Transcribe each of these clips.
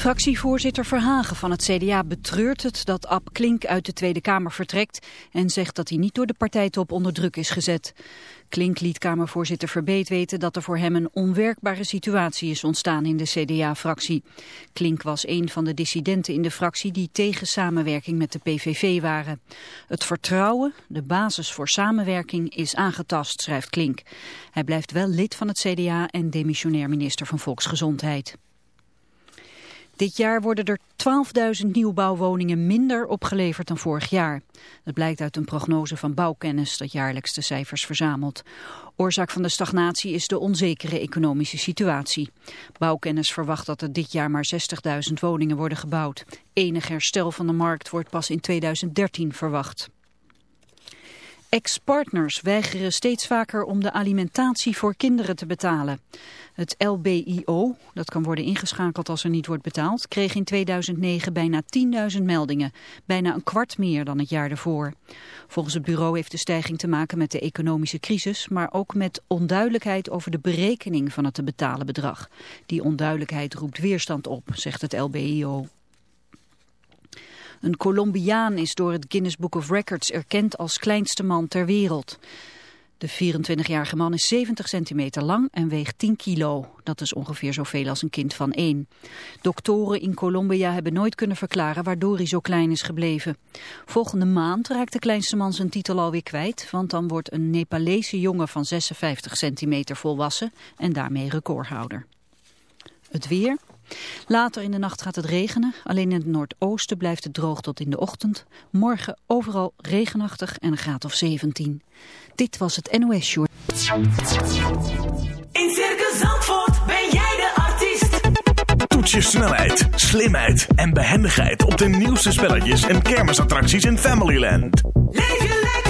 Fractievoorzitter Verhagen van het CDA betreurt het dat Ab Klink uit de Tweede Kamer vertrekt en zegt dat hij niet door de partijtop onder druk is gezet. Klink liet Kamervoorzitter Verbeet weten dat er voor hem een onwerkbare situatie is ontstaan in de CDA-fractie. Klink was een van de dissidenten in de fractie die tegen samenwerking met de PVV waren. Het vertrouwen, de basis voor samenwerking, is aangetast, schrijft Klink. Hij blijft wel lid van het CDA en demissionair minister van Volksgezondheid. Dit jaar worden er 12.000 nieuwbouwwoningen minder opgeleverd dan vorig jaar. Dat blijkt uit een prognose van Bouwkennis dat jaarlijks de cijfers verzamelt. Oorzaak van de stagnatie is de onzekere economische situatie. Bouwkennis verwacht dat er dit jaar maar 60.000 woningen worden gebouwd. Enig herstel van de markt wordt pas in 2013 verwacht. Ex-partners weigeren steeds vaker om de alimentatie voor kinderen te betalen. Het LBIO, dat kan worden ingeschakeld als er niet wordt betaald, kreeg in 2009 bijna 10.000 meldingen. Bijna een kwart meer dan het jaar ervoor. Volgens het bureau heeft de stijging te maken met de economische crisis, maar ook met onduidelijkheid over de berekening van het te betalen bedrag. Die onduidelijkheid roept weerstand op, zegt het LBIO. Een Colombiaan is door het Guinness Book of Records erkend als kleinste man ter wereld. De 24-jarige man is 70 centimeter lang en weegt 10 kilo. Dat is ongeveer zoveel als een kind van één. Doktoren in Colombia hebben nooit kunnen verklaren waardoor hij zo klein is gebleven. Volgende maand raakt de kleinste man zijn titel alweer kwijt, want dan wordt een Nepalese jongen van 56 centimeter volwassen en daarmee recordhouder. Het weer. Later in de nacht gaat het regenen. Alleen in het noordoosten blijft het droog tot in de ochtend. Morgen overal regenachtig en een graad of 17. Dit was het NOS Show. In Circus Zandvoort ben jij de artiest. Toets je snelheid, slimheid en behendigheid op de nieuwste spelletjes en kermisattracties in Familyland. Leef je lekker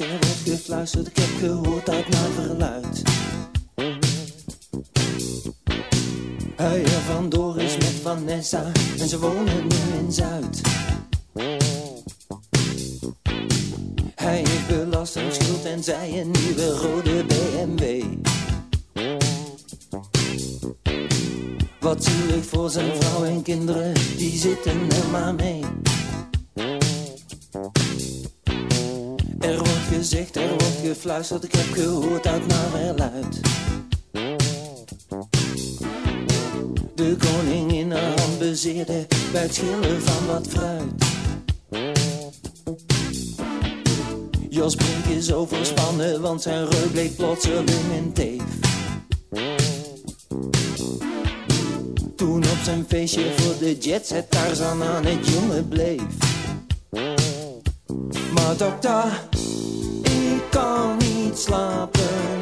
Er gefluisterd, ik heb gehoord uit mijn verluid. Hij er vandoor is met Vanessa en ze wonen nu in Zuid. Hij heeft belastingsschuld en zij een nieuwe rode BMW. Wat zielig voor zijn vrouw en kinderen, die zitten er maar mee. Er gefluisterd, ik heb gehoord uit naar luid. De koning in haar hand bezeerde bij het schillen van wat fruit. Jos Brink is overspannen, want zijn reuk bleek plotseling een teef. Toen op zijn feestje voor de jetset Tarzan aan het jongen bleef. Maar dokter, kan niet slapen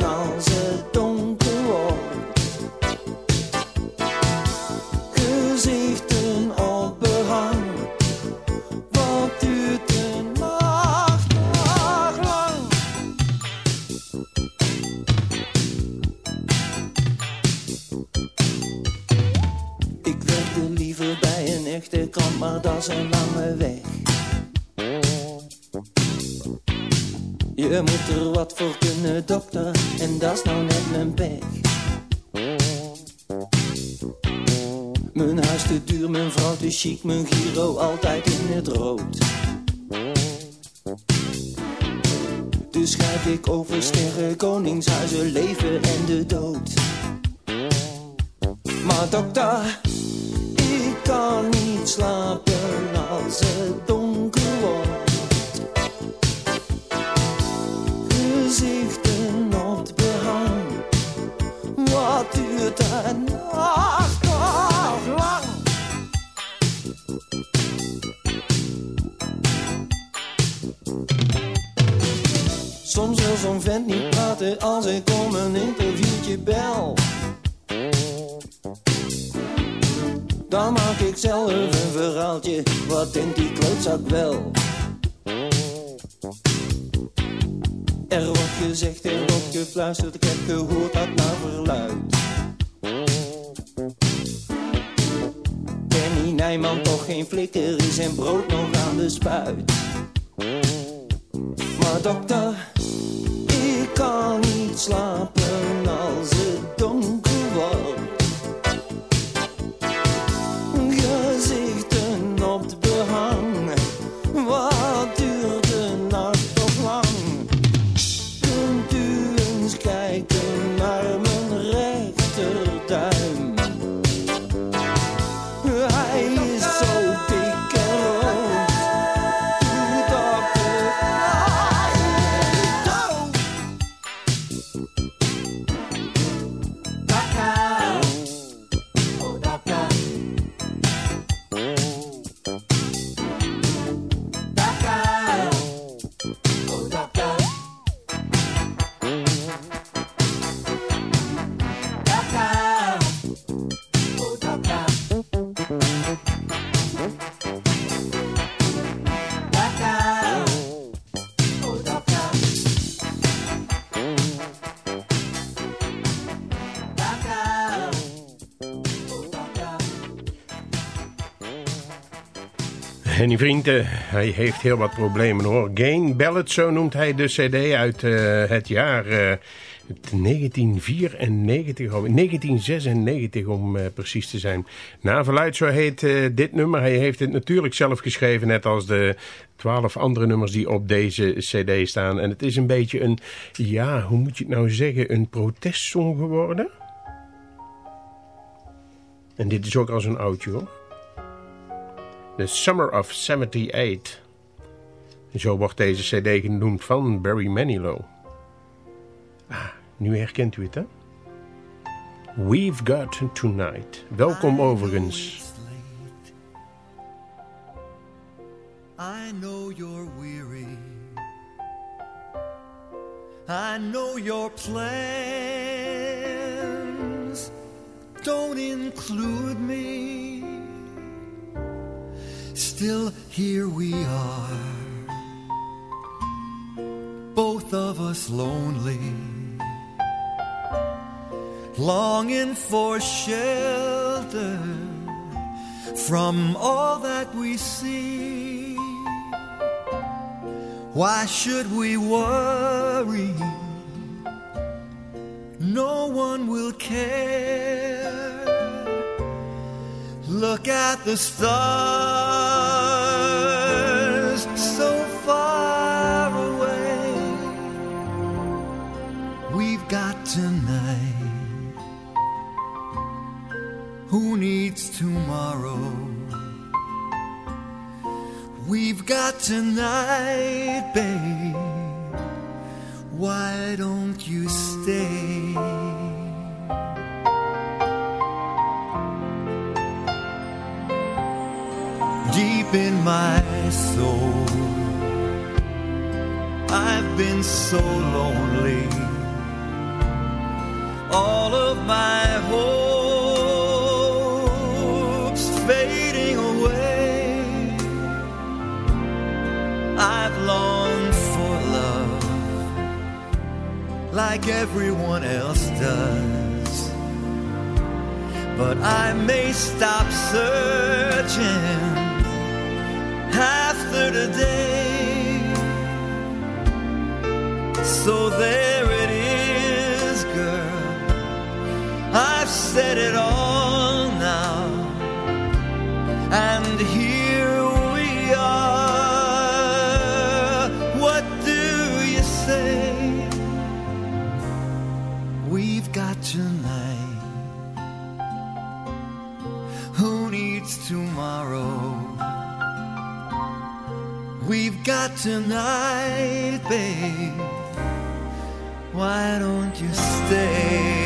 chic, mijn giro altijd in het rood. Dus schrijf ik over sterren, koningshuizen, leven en de dood. Maar dokter, ik kan niet slapen als het donker wordt. Gezichten op behang, wat duurt de zo'n vent niet praten als ik om een interviewtje bel. Dan maak ik zelf een verhaaltje, wat denkt die klootzak wel? Er wordt gezegd, er wordt gefluisterd, ik heb gehoord dat naar verluid. Kenny Nijman toch geen flikker is en brood nog aan de spuit. Maar dokter, kan niet slapen als het donker wordt. En die vrienden, hij heeft heel wat problemen hoor. Gain Ballad, zo noemt hij de cd uit eh, het jaar eh, 1994, of 1996 om eh, precies te zijn. Na verluid, zo heet eh, dit nummer. Hij heeft het natuurlijk zelf geschreven, net als de twaalf andere nummers die op deze cd staan. En het is een beetje een, ja, hoe moet je het nou zeggen, een protestsong geworden. En dit is ook al zo'n oudje hoor. The Summer of 78. Zo wordt deze cd genoemd van Barry Manilow. Ah, nu herkent u het, hè? We've Got Tonight. Welkom overigens. I know you're weary. I know your plans don't include me. Still, here we are, both of us lonely, longing for shelter from all that we see. Why should we worry? No one will care. Look at the stars so far away. We've got tonight. Who needs tomorrow? We've got tonight, babe. Why don't you stay? In my soul, I've been so lonely. All of my hopes fading away. I've longed for love like everyone else does. But I may stop searching said it all tonight, babe. Why don't you stay?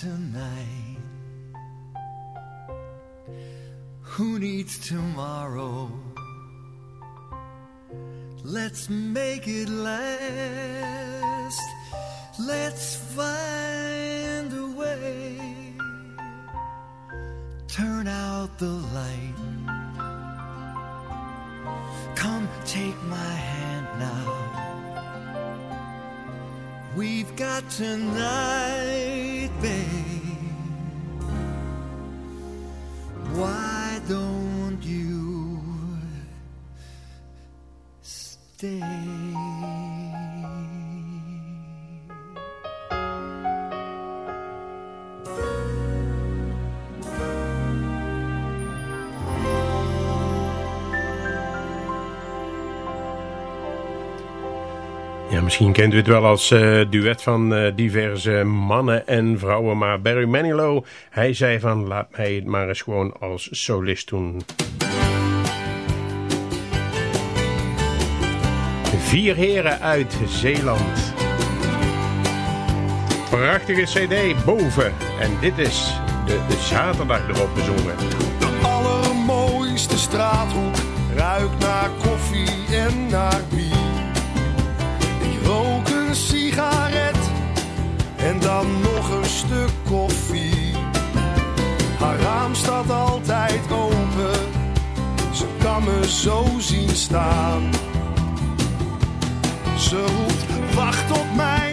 Tonight. Who needs tomorrow? Let's make it last. Let's find a way. Turn out the light. Come take my hand now. We've got tonight, babe. Why don't you stay? Misschien kent u het wel als eh, duet van eh, diverse mannen en vrouwen. Maar Barry Manilow, hij zei van laat mij het maar eens gewoon als solist doen. Vier heren uit Zeeland. Prachtige cd boven. En dit is de, de zaterdag erop bezongen. De allermooiste straathoek ruikt naar koffie en naar bier. En dan nog een stuk koffie. Haar raam staat altijd open, ze kan me zo zien staan. Ze roept, wacht op mij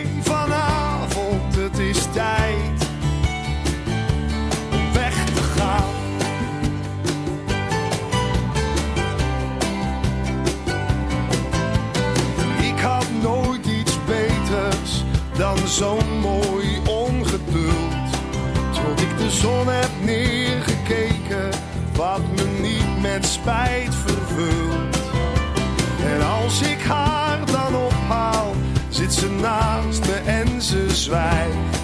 zo'n mooi ongeduld. Tot ik de zon heb neergekeken, wat me niet met spijt vervult. En als ik haar dan ophaal, zit ze naast me en ze zwijgt.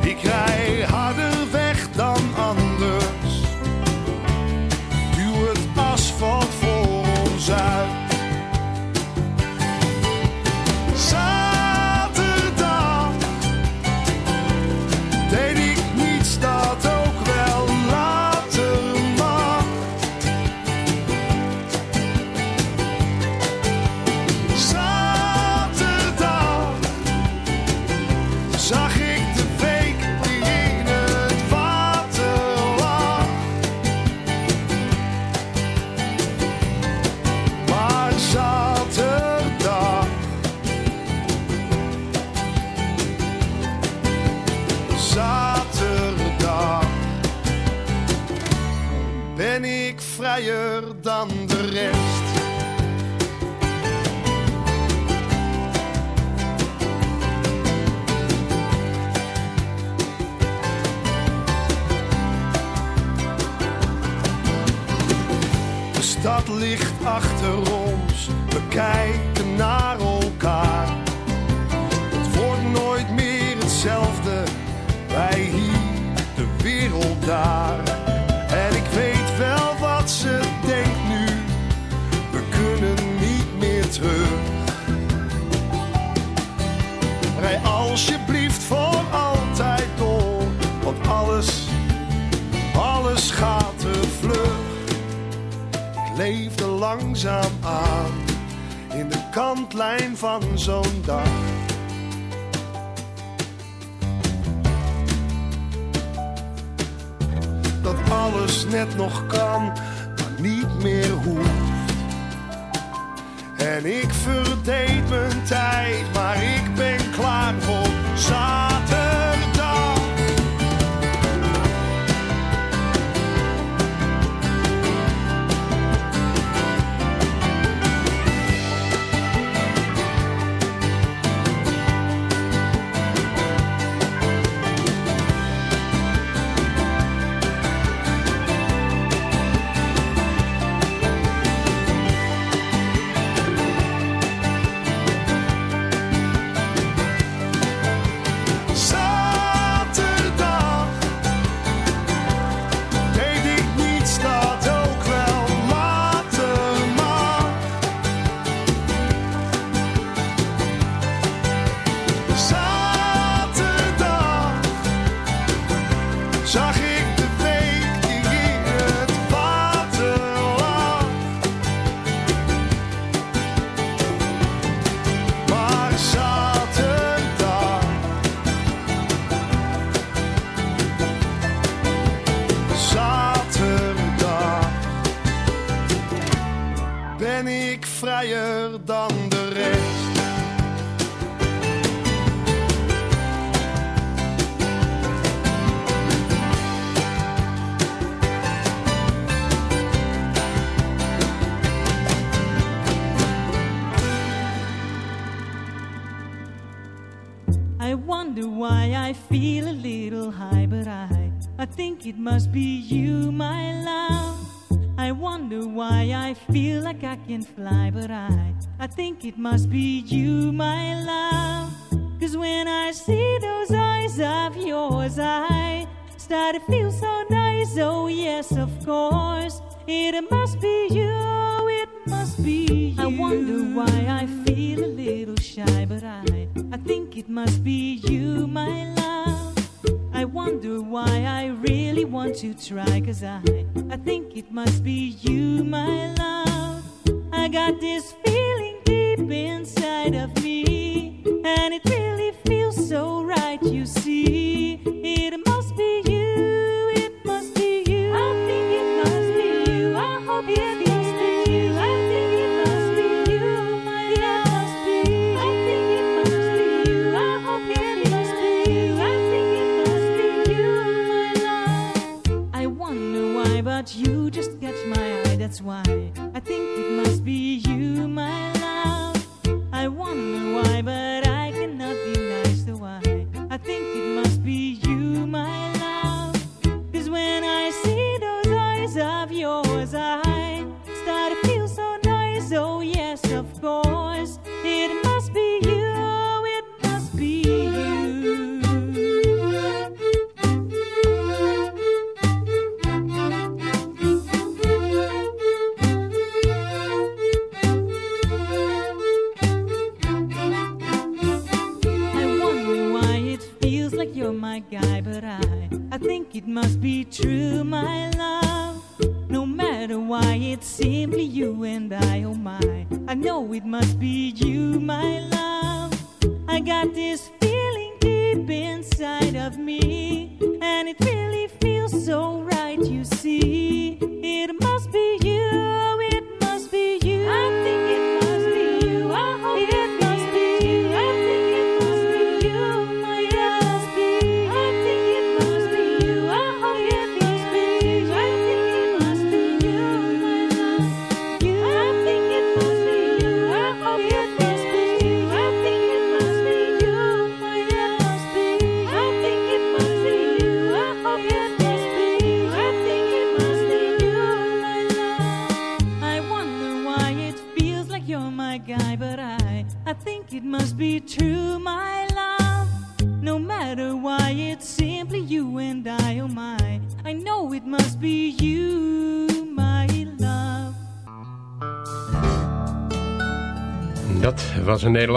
Ik rij harder weg dan langzaam aan in de kantlijn van zo'n dag. Dat alles net nog kan, maar niet meer hoeft. En ik verdeed mijn tijd, maar ik ben klaar voor zaterdag. Vrijer dan de rest. I wonder why I feel a little high, but I, I think it must be you, my love. I wonder why I feel like I can fly, but I, I think it must be you, my love. Cause when I see those eyes of yours, I start to feel so nice. Oh, yes, of course. It must be you, oh, it must be you. I wonder why I feel a little shy, but I, I think it must be you, my love. I wonder why I really want to try, cause I, I think it must be you, my love. I got this feeling deep inside of me, and it really feels so right, you see. It must be you, That's why I think it must be you, my love. I wonder why, but I cannot deny. So why I think it must be you, my love. Cause when I see those eyes of yours, I start to feel so nice. Oh, yes, of course. It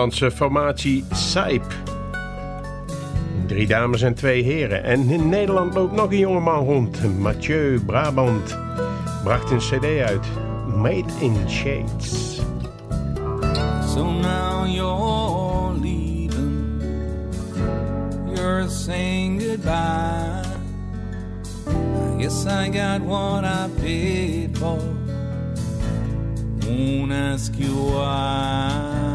Nederlandse formatie Saip. Drie dames en twee heren. En in Nederland loopt nog een jongeman rond. Mathieu Brabant bracht een cd uit. Made in Shades. So now you're leaving. You're saying goodbye. I guess I got what I paid for. Won't ask you why.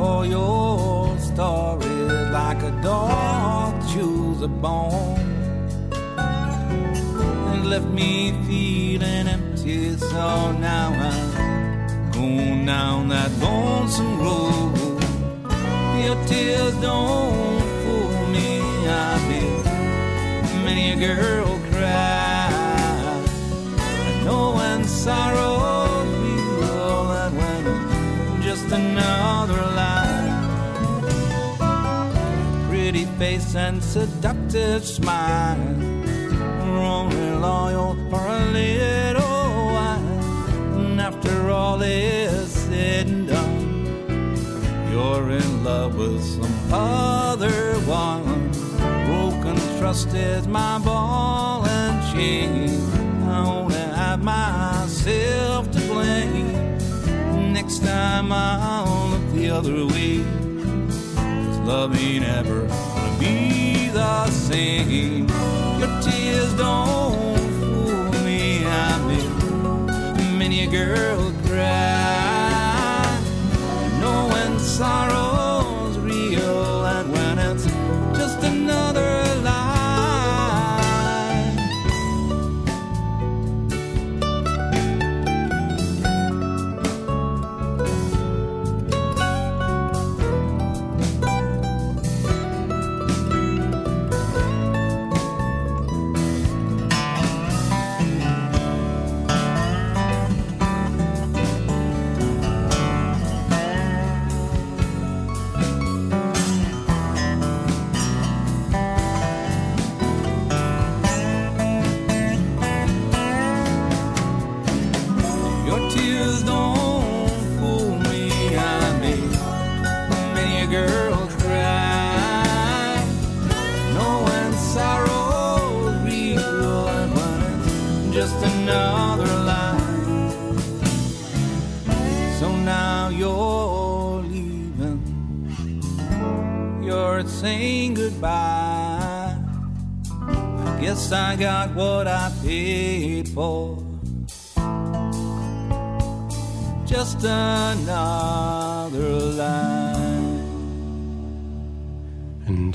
All your stories like a dog chews a bone. And left me feeling empty, so now I'm going down that lonesome road. Your tears don't fool me. I've been many a girl cry. I know when sorrow's face and seductive smile. We're only loyal for a little while. And after all is said and done, you're in love with some other one. Broken trust is my ball and chain. I only have myself to blame. Next time I'll look the other way. Cause love ain't ever be the same. Your tears don't fool me. I've been many a girl cry. Know when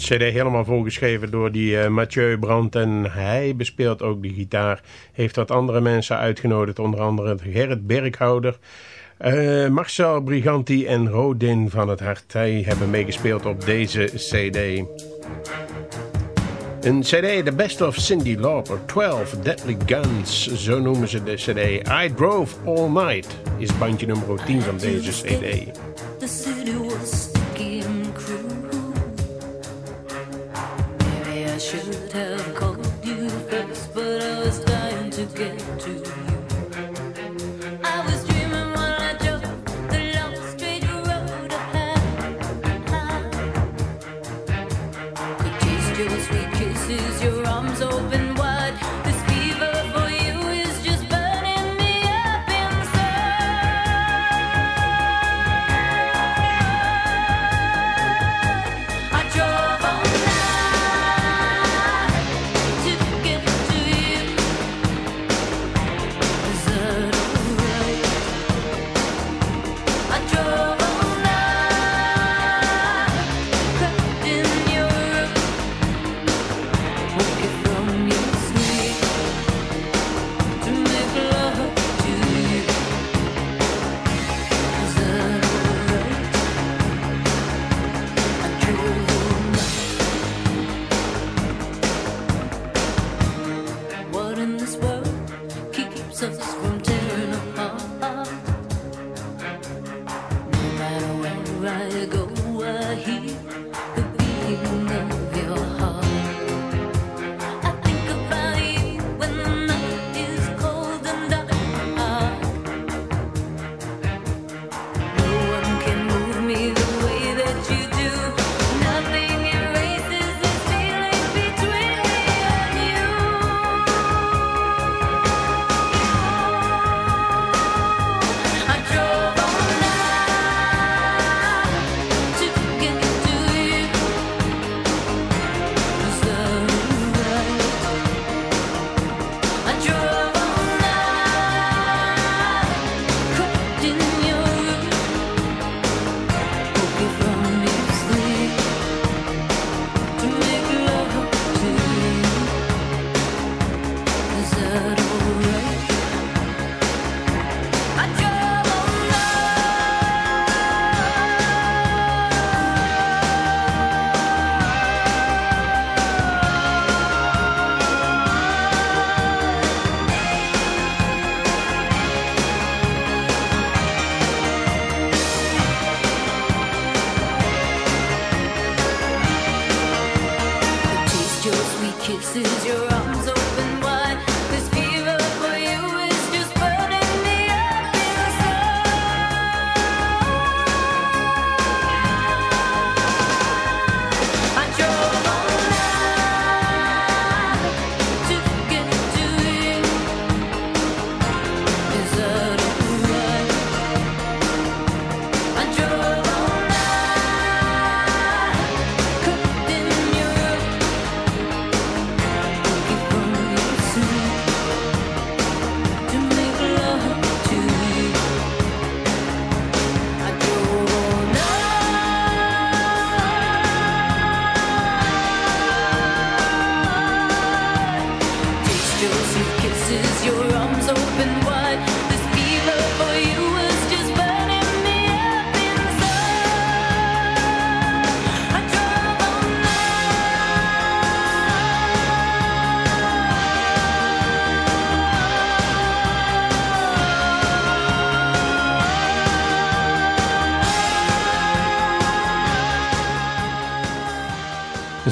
cd helemaal volgeschreven door die eh, Mathieu Brandt. En hij bespeelt ook de gitaar. Heeft wat andere mensen uitgenodigd. Onder andere Gerrit Berghouder. eh, Marcel Briganti en Rodin van het Hart. Zij hebben meegespeeld op deze cd. Een cd, The Best of Cindy Lauper, 12 Deadly Guns, zo noemen ze de cd. I Drove All Night is bandje nummer 10 van deze cd.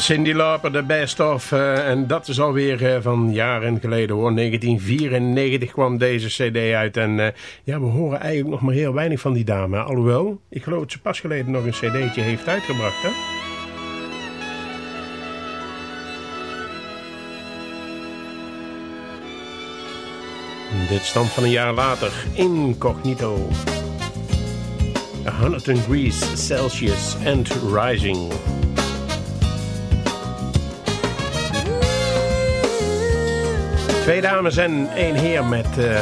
Cindy Lauper, de best of. eh, en dat is alweer eh, van jaren geleden hoor. 1994 kwam deze cd uit. En eh, ja, we horen eigenlijk nog maar heel weinig van die dame. Alhoewel, ik geloof dat ze pas geleden nog een cd'tje heeft uitgebracht hè. Dit stamt van een jaar later. Incognito. 100 degrees Celsius and rising. Twee dames en één heer met eh,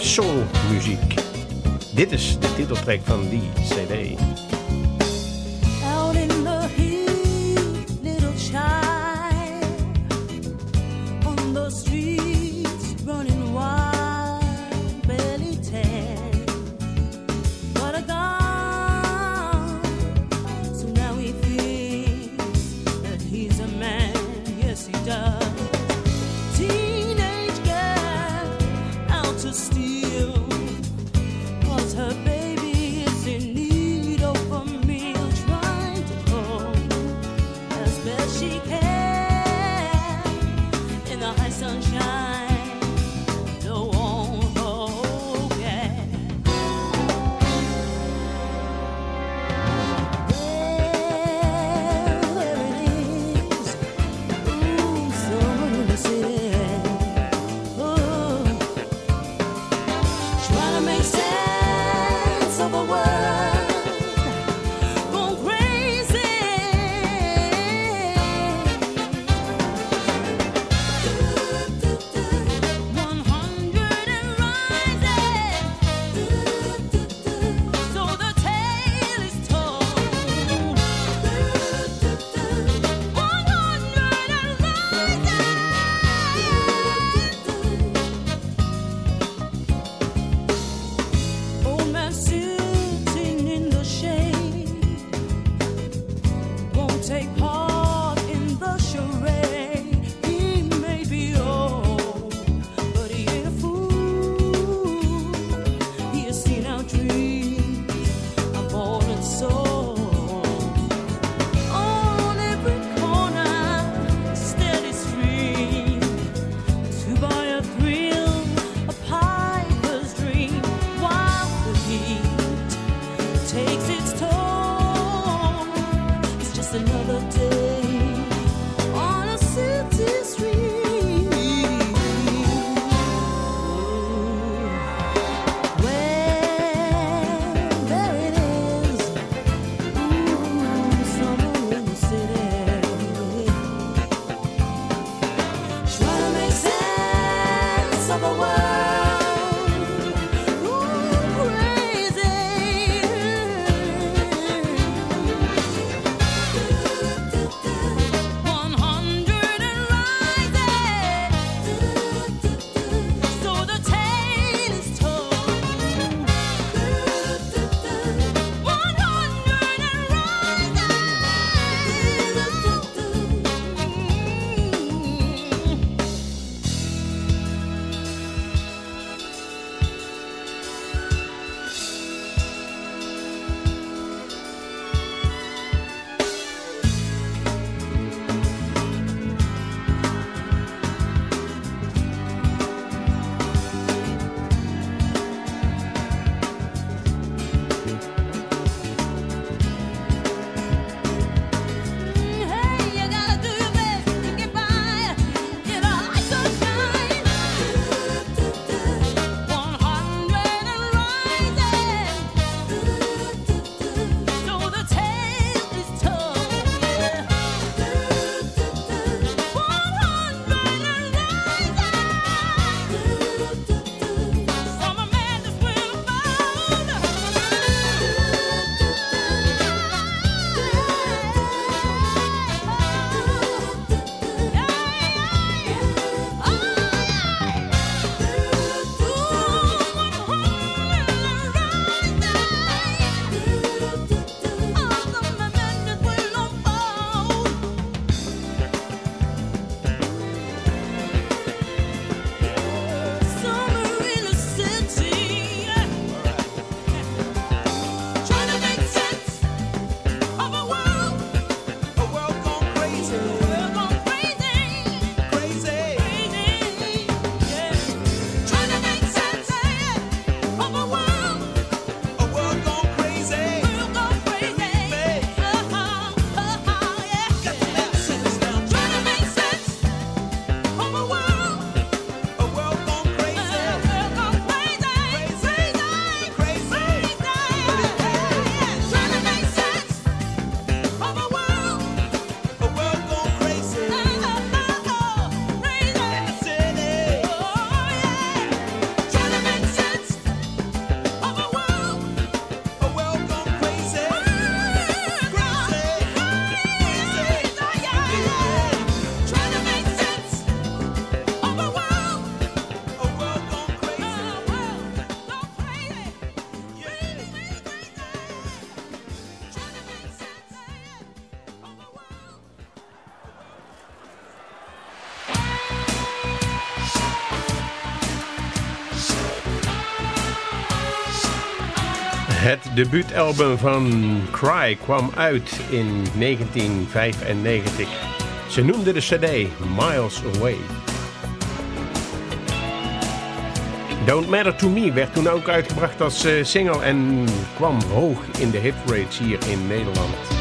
soulmuziek. Dit is de titeltrack van die cd. Het debuutalbum van Cry kwam uit in 1995. Ze noemden de cd Miles Away. Don't Matter To Me werd toen ook uitgebracht als eh, single en kwam hoog in de hitrates hier in Nederland.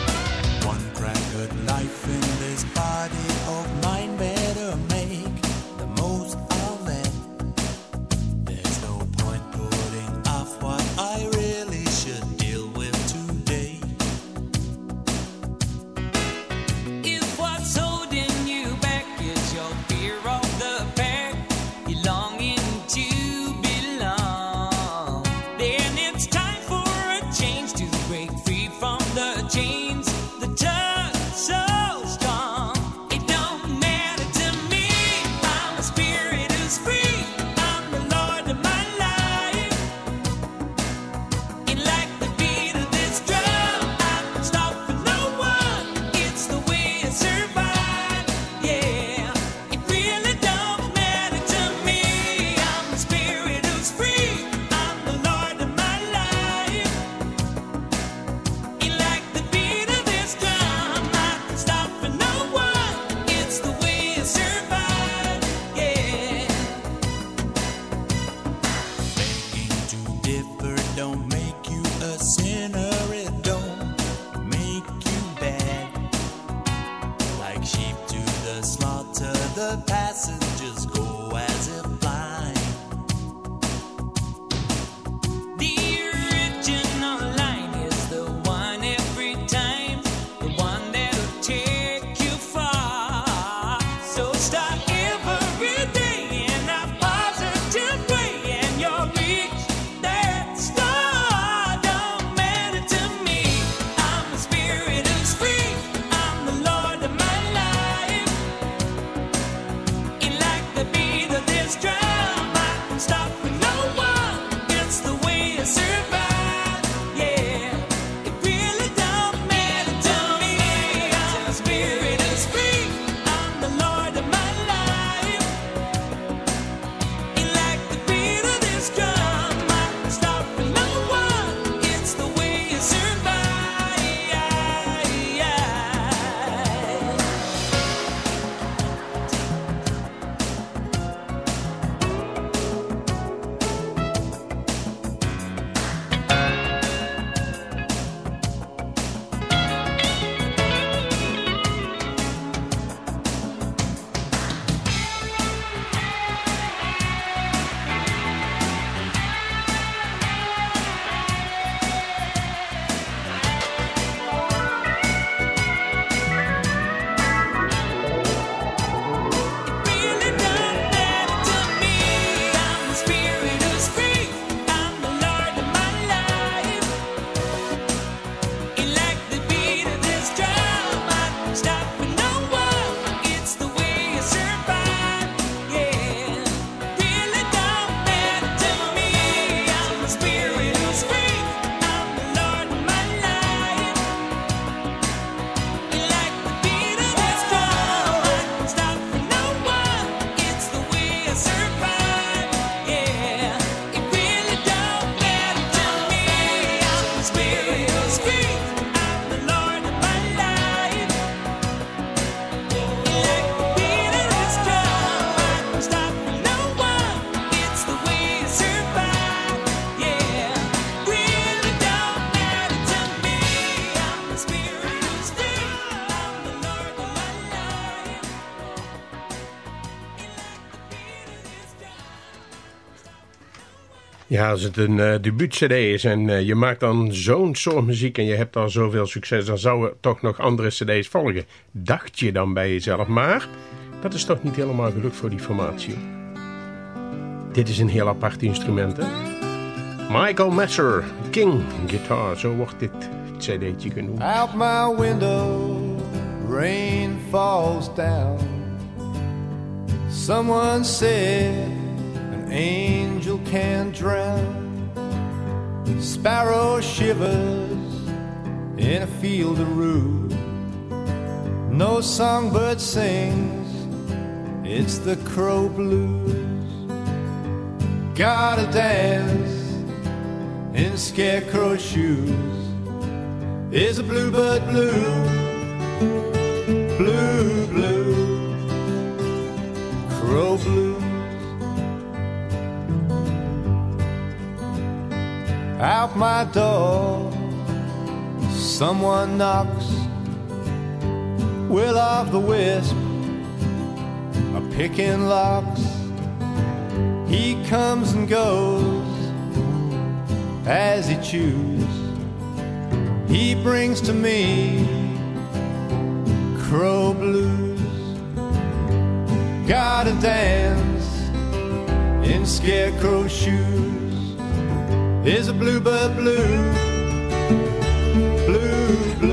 stop. feels, feels. Ja, als het een uh, debuut-cd is en eh, je maakt dan zo'n soort muziek... en je hebt al zoveel succes, dan zouden toch nog andere cd's volgen. Dacht je dan bij jezelf, maar dat is toch niet helemaal gelukt voor die formatie. Dit is een heel apart instrument. Michael Messer, King Guitar, zo wordt dit cd'tje genoemd. Out my window, rain falls down. Someone said... an angel can drown. Sparrow shivers in a field of rue. No songbird sings, it's the crow blues. Gotta dance in scarecrow shoes. Is a bluebird blue, blue, blue, crow blue. out my door. Someone knocks, will of the wisp, a picking locks. He comes and goes as he chooses. He brings to me crow blues. Gotta dance in scarecrow shoes is a bluebird blue, blue, blue.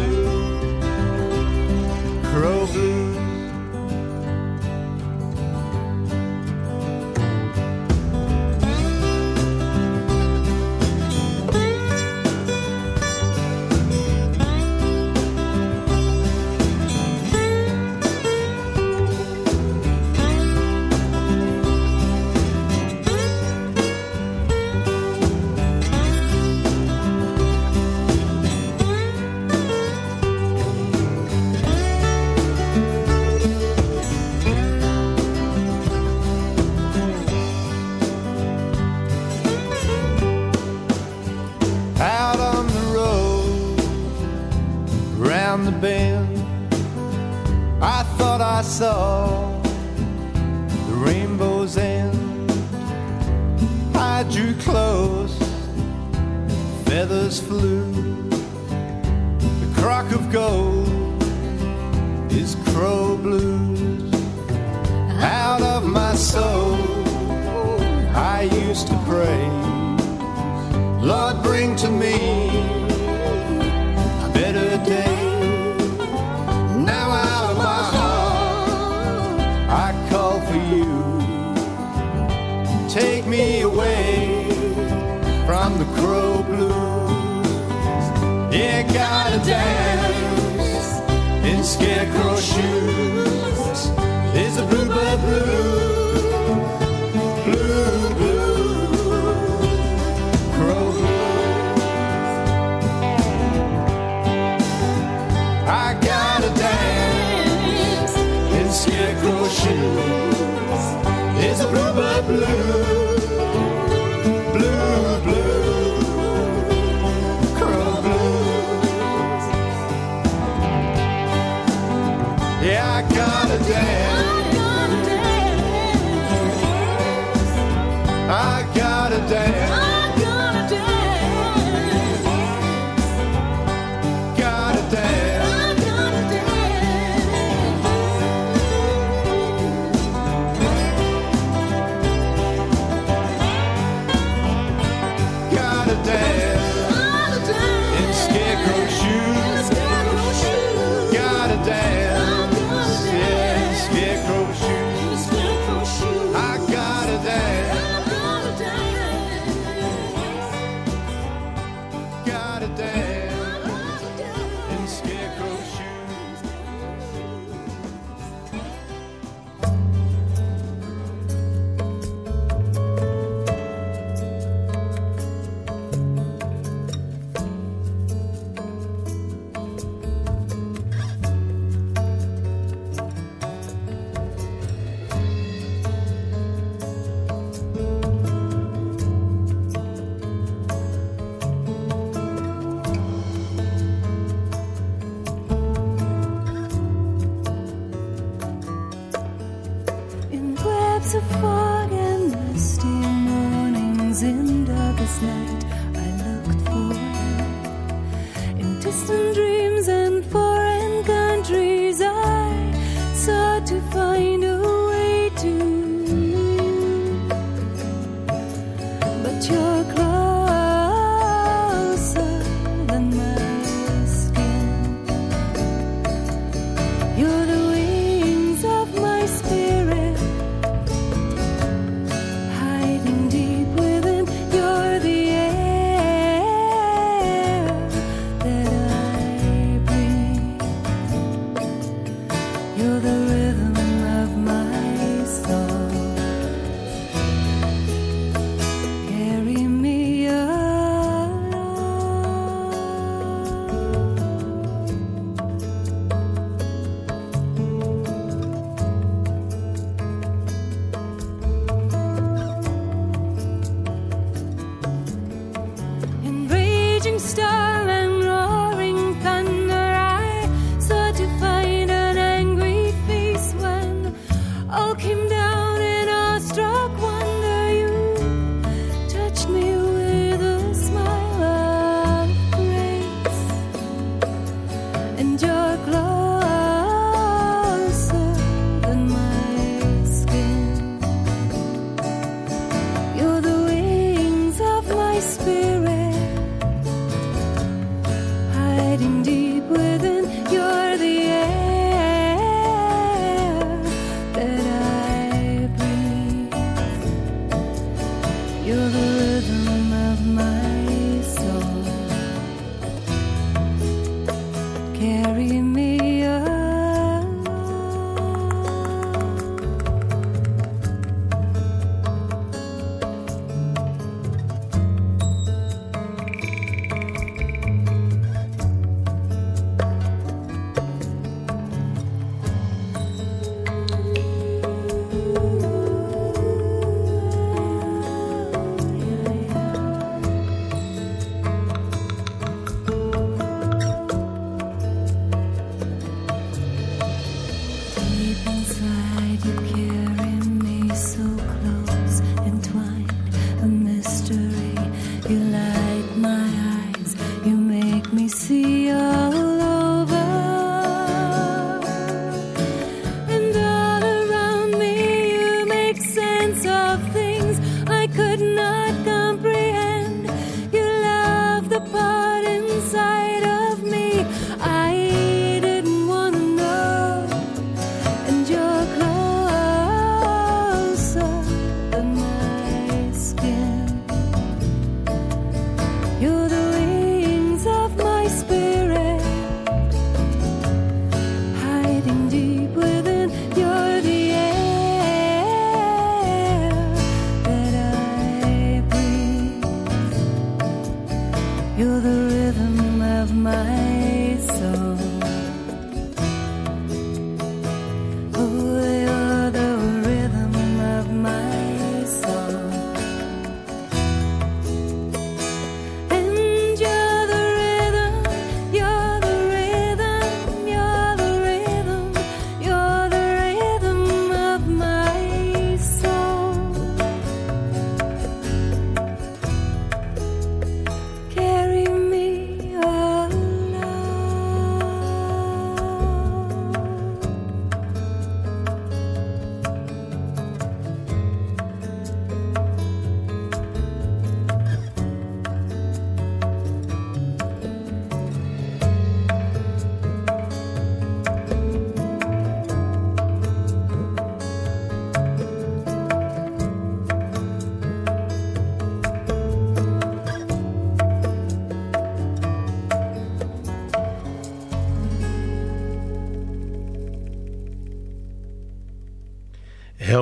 blues is a bluebird blues.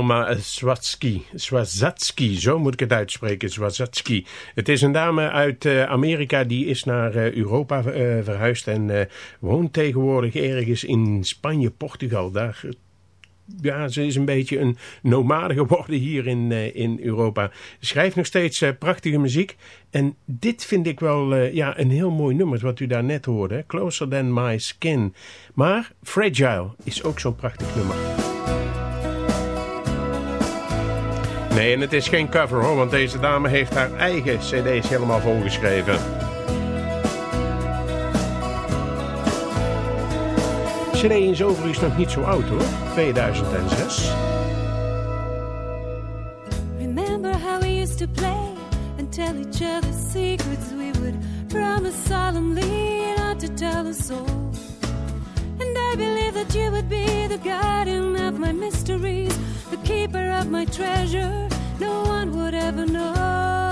Helma Swatsky, zo moet ik het uitspreken, Swazatsky. Het is een dame uit eh, Amerika, die is naar eh, Europa eh, verhuisd en woont tegenwoordig ergens in Spanje, Portugal. Daar, ja, ze is een beetje een nomade geworden hier in, in Europa. Schrijft nog steeds prachtige muziek. En dit vind ik wel ja, een heel mooi nummer, wat u daar net hoorde. Closer Than My Skin. Maar Fragile is ook zo'n prachtig nummer. Nee, en het is geen cover hoor, want deze dame heeft haar eigen cd's helemaal volgeschreven. CD is overigens nog niet zo oud hoor, 2006. Remember how we used to play and tell each other secrets we would promise solemnly not to tell a soul. And I believe that you would be the guardian of my mysteries, the keeper of my treasure. No one would ever know.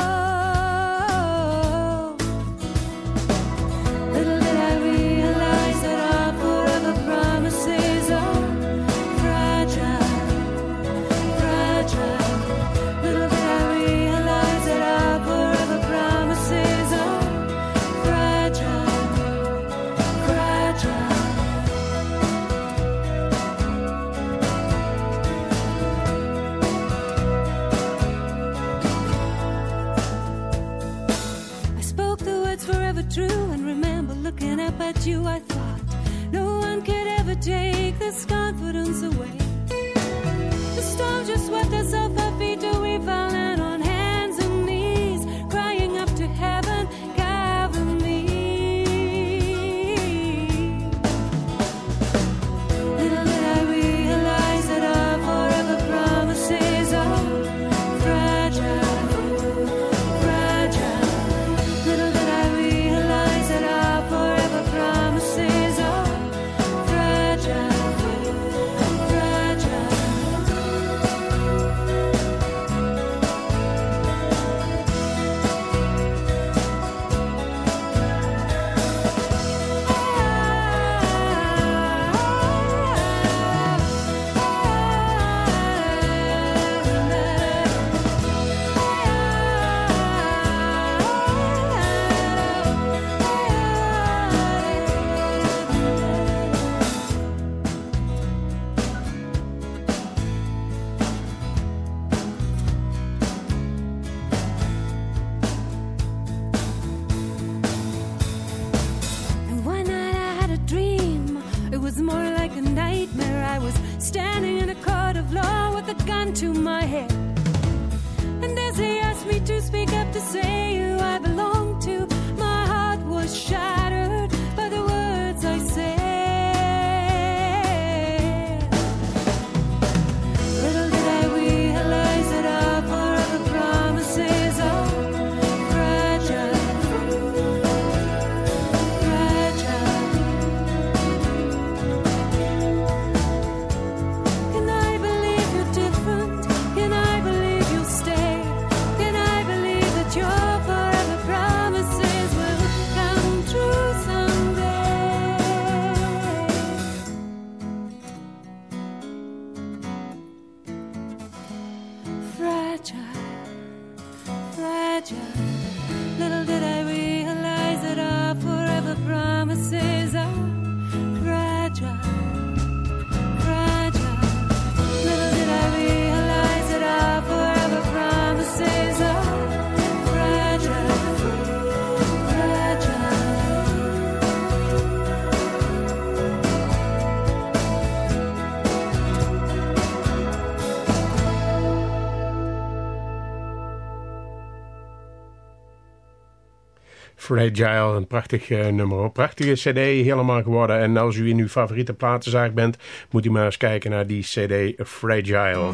Fragile, een prachtig eh, nummer. Prachtige cd helemaal geworden. En als u in uw favoriete platenzaak bent, moet u maar eens kijken naar die cd Fragile.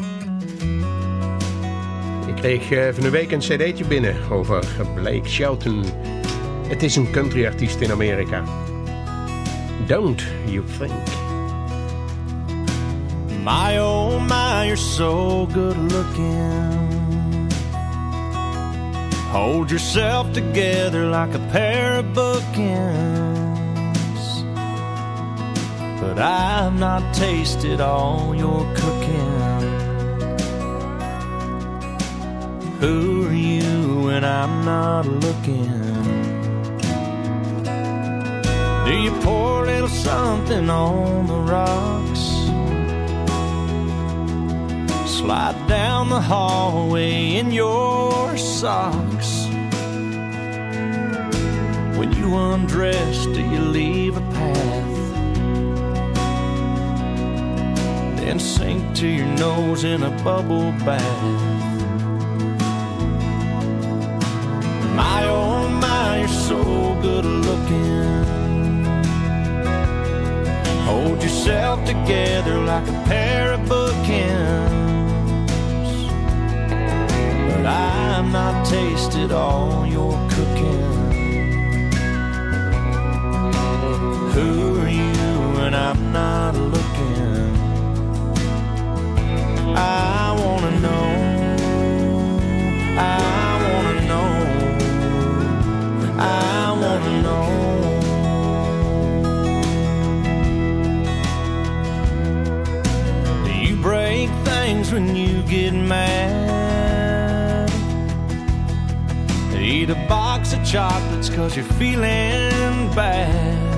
Ik kreeg eh, van de week een cd'tje binnen over Blake Shelton. Het is een countryartiest in Amerika. Don't you think? My oh my, you're so good looking. Hold yourself together like a pair of bookends. But I've not tasted all your cooking. Who are you when I'm not looking? Do you pour a little something on the rocks? Slide down the hallway in your socks. When you undress, do you leave a path? Then sink to your nose in a bubble bath. My oh my, you're so good looking. Hold yourself together like a pair of bookends. I've not tasted all your cooking. Who are you when I'm not looking? I wanna know. I wanna know. I wanna know. Do you break things when you get mad? A box of chocolates cause you're feeling bad.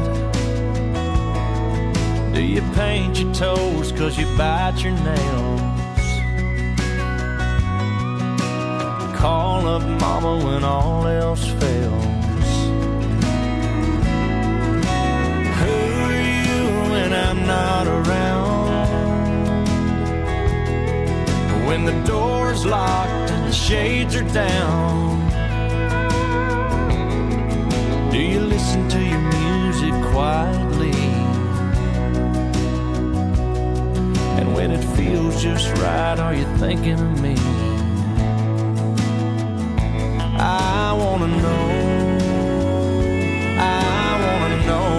Do you paint your toes cause you bite your nails? Call up mama when all else fails. Who are you when I'm not around? When the door's locked and the shades are down. Do you listen to your music quietly? And when it feels just right, are you thinking of me? I wanna know. I wanna know.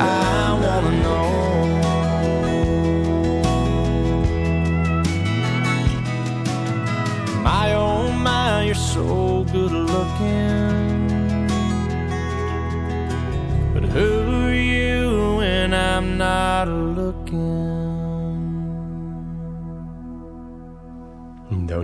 I wanna know. My oh my, you're so good looking.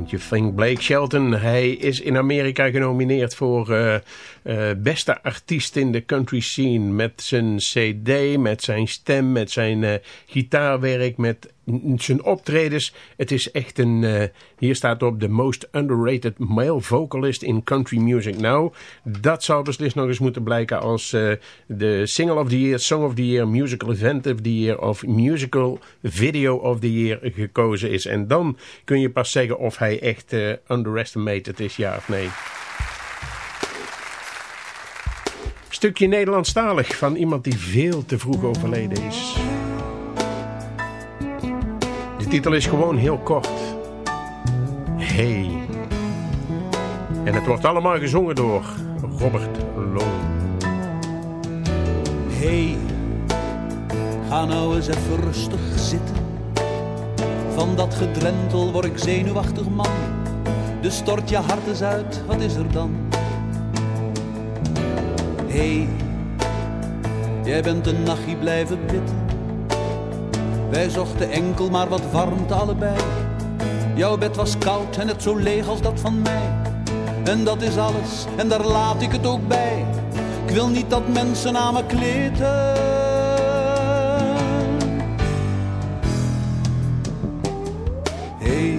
You think Blake Shelton? Hij is in Amerika genomineerd voor eh, eh, beste artiest in de country scene. Met zijn cd, met zijn stem, met zijn eh, gitaarwerk, met zijn optredens, het is echt een, eh, hier staat op de most underrated male vocalist in country music. Nou, dat zou beslist nog eens moeten blijken als eh, de single of the year, song of the year, musical event of the year of musical video of the year gekozen is. En dan kun je pas zeggen of hij echt eh, underestimated is, ja of nee. Stukje Nederlandstalig van iemand die veel te vroeg overleden is. De titel is gewoon heel kort. Hey. En het wordt allemaal gezongen door Robert Loon. Hey, ga nou eens even rustig zitten. Van dat gedrentel word ik zenuwachtig man. Dus stort je hart eens uit, wat is er dan? Hey, jij bent een nachtje blijven pitten. Wij zochten enkel maar wat warmte allebei. Jouw bed was koud en net zo leeg als dat van mij. En dat is alles, en daar laat ik het ook bij. Ik wil niet dat mensen aan me kleten. Hé, hey,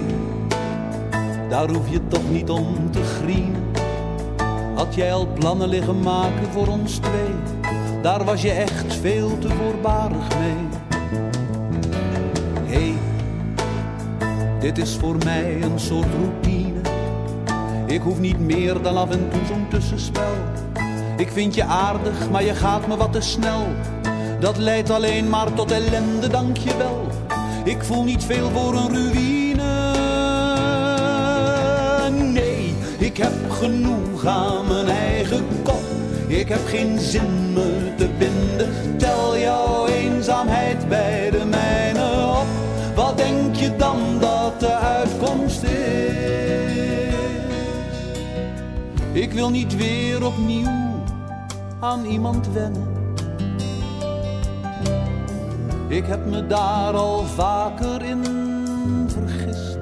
daar hoef je toch niet om te grienen. Had jij al plannen liggen maken voor ons twee? Daar was je echt veel te voorbarig mee. Hey, dit is voor mij een soort routine. Ik hoef niet meer dan af en toe zo'n tussenspel. Ik vind je aardig, maar je gaat me wat te snel. Dat leidt alleen maar tot ellende, dank je wel. Ik voel niet veel voor een ruïne. Nee, ik heb genoeg aan mijn eigen kop. Ik heb geen zin me te binden. Tel dan dat de uitkomst is? Ik wil niet weer opnieuw aan iemand wennen. Ik heb me daar al vaker in vergist.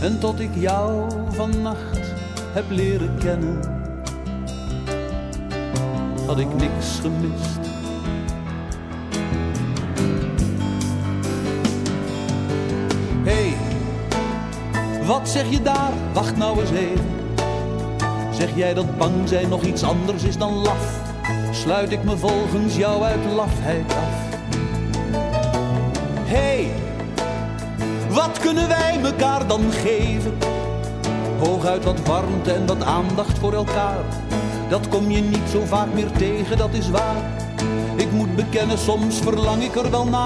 En tot ik jou vannacht heb leren kennen, had ik niks gemist. Zeg je daar? Wacht nou eens even. Zeg jij dat bang zijn nog iets anders is dan laf? Sluit ik me volgens jou uit lafheid af? Hey, wat kunnen wij elkaar dan geven? Hooguit wat warmte en wat aandacht voor elkaar. Dat kom je niet zo vaak meer tegen, dat is waar. Ik moet bekennen, soms verlang ik er wel naar.